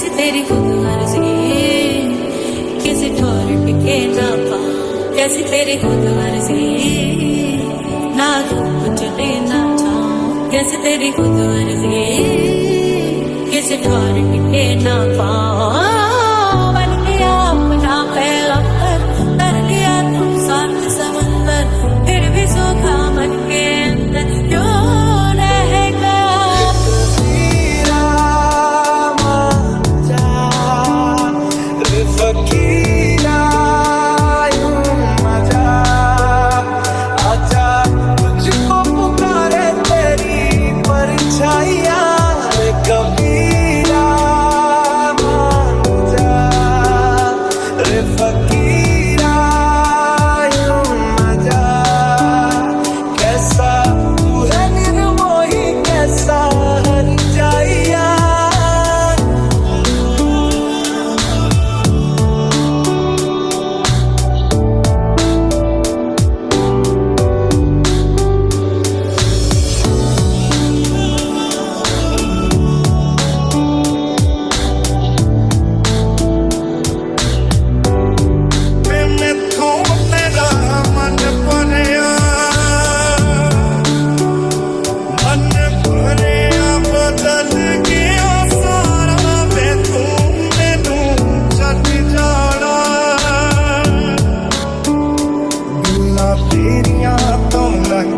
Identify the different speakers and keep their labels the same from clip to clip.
Speaker 1: कैसी तेरी खुद मर्ज़ी किसी ठोर टिके ना पा। कैसी तेरी खुद मर्ज़ी ना धूप चले ना छाऊं कैसी तेरी खुद मर्ज़ी किसी ठोर टिके ना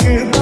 Speaker 1: get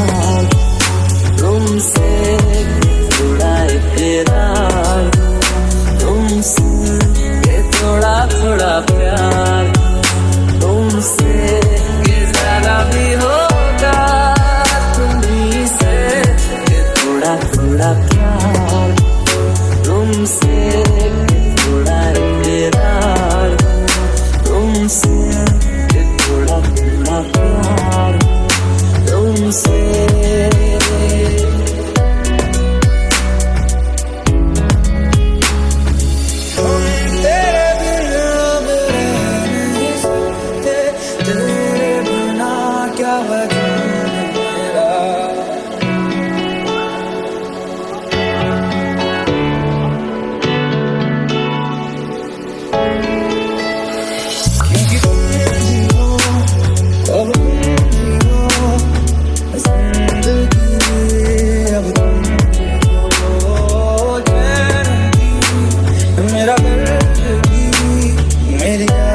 Speaker 1: primera vez que te vi.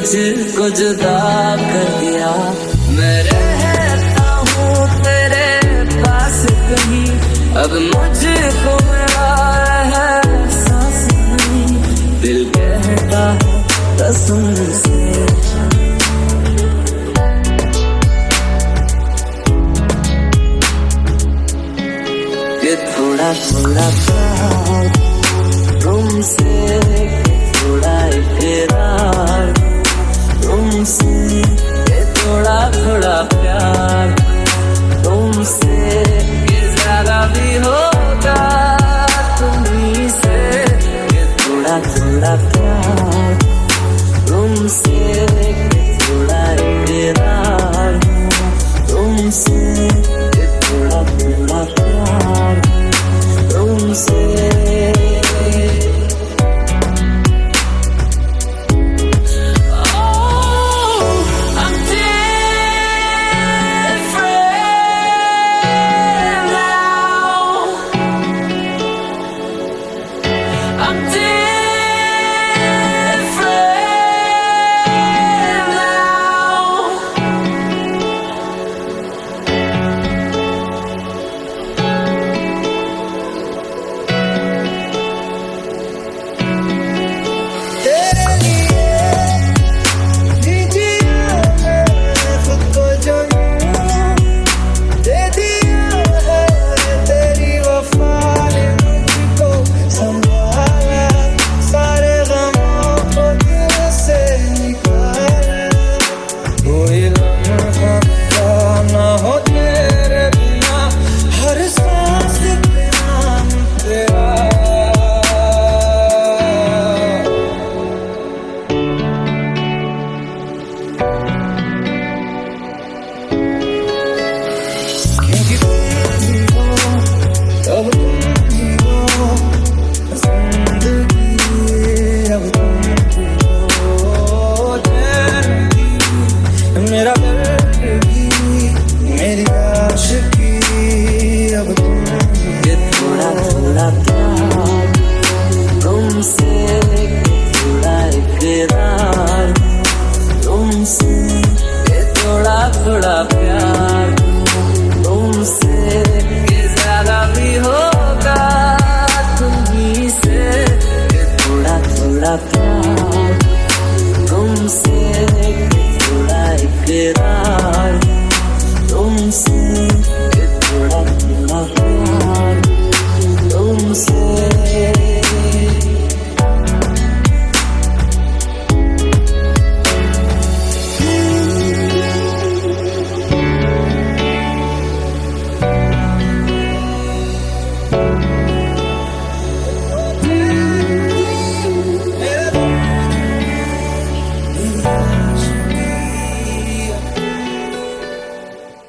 Speaker 1: मुझको जुदा कर दिया। मैं रहता हूँ तेरे पास कहीं। अब मुझको है सांस। नहीं दिल कहता कसम से। थोड़ा थोड़ा